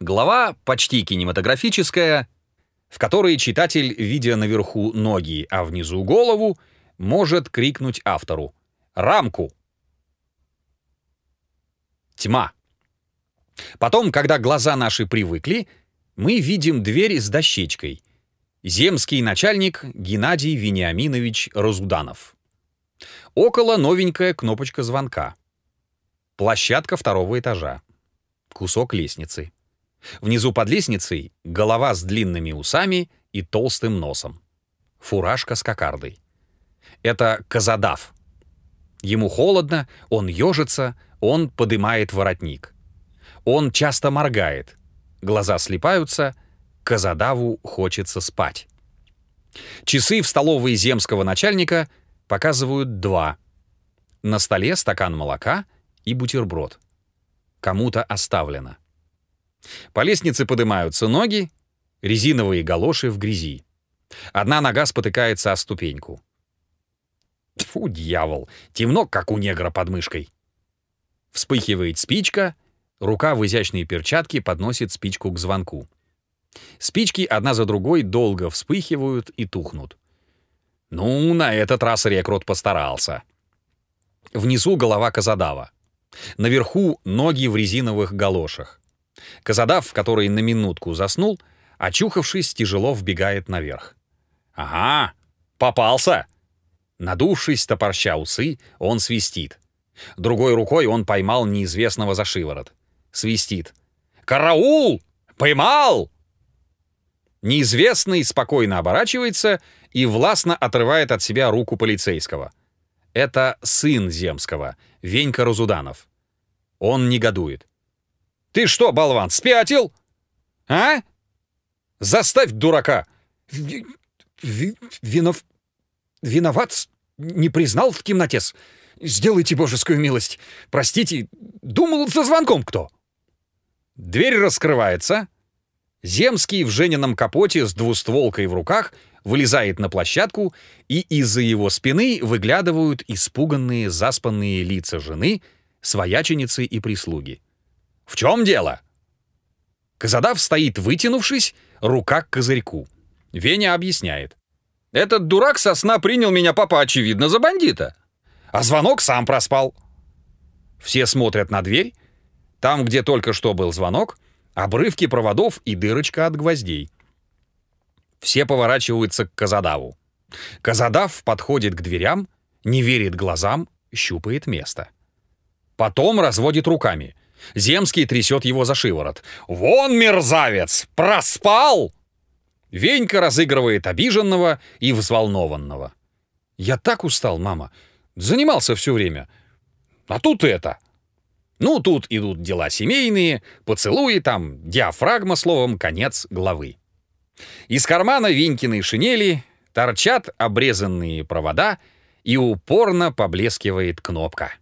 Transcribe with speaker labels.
Speaker 1: Глава почти кинематографическая, в которой читатель, видя наверху ноги, а внизу голову, может крикнуть автору «Рамку!». Тьма. Потом, когда глаза наши привыкли, мы видим дверь с дощечкой. Земский начальник Геннадий Вениаминович Разуданов. Около новенькая кнопочка звонка. Площадка второго этажа. Кусок лестницы. Внизу под лестницей голова с длинными усами и толстым носом. Фуражка с кокардой. Это казадав. Ему холодно, он ежится, он подымает воротник. Он часто моргает. Глаза слипаются, казадаву хочется спать. Часы в столовой земского начальника показывают два. На столе стакан молока и бутерброд. Кому-то оставлено. По лестнице поднимаются ноги, резиновые галоши в грязи. Одна нога спотыкается о ступеньку. Фу, дьявол, темно, как у негра под мышкой. Вспыхивает спичка, рука в изящные перчатки подносит спичку к звонку. Спички одна за другой долго вспыхивают и тухнут. Ну, на этот раз рекрут постарался. Внизу голова Казадава. Наверху ноги в резиновых галошах. Казадав, который на минутку заснул, очухавшись, тяжело вбегает наверх. «Ага, попался!» Надувшись, топорща усы, он свистит. Другой рукой он поймал неизвестного за шиворот. Свистит. «Караул! Поймал!» Неизвестный спокойно оборачивается и властно отрывает от себя руку полицейского. Это сын Земского, Венька Разуданов. Он негодует. Ты что, болван, спятил? А? Заставь дурака.
Speaker 2: Винов... Виноват? Не признал в темноте? Сделайте божескую милость. Простите, думал, за звонком кто.
Speaker 1: Дверь раскрывается. Земский в Женином капоте с двустволкой в руках вылезает на площадку, и из-за его спины выглядывают испуганные заспанные лица жены, свояченицы и прислуги. «В чем дело?» Казадав стоит вытянувшись, рука к козырьку. Веня объясняет. «Этот дурак со сна принял меня, папа, очевидно, за бандита. А звонок сам проспал». Все смотрят на дверь. Там, где только что был звонок, обрывки проводов и дырочка от гвоздей. Все поворачиваются к Казадаву. Казадав подходит к дверям, не верит глазам, щупает место. Потом разводит руками — Земский трясет его за шиворот. «Вон, мерзавец! Проспал!» Венька разыгрывает обиженного и взволнованного. «Я так устал, мама. Занимался все время. А тут это». Ну, тут идут дела семейные, поцелуи там, диафрагма, словом, конец главы. Из кармана Венькиной шинели торчат обрезанные провода и упорно поблескивает кнопка.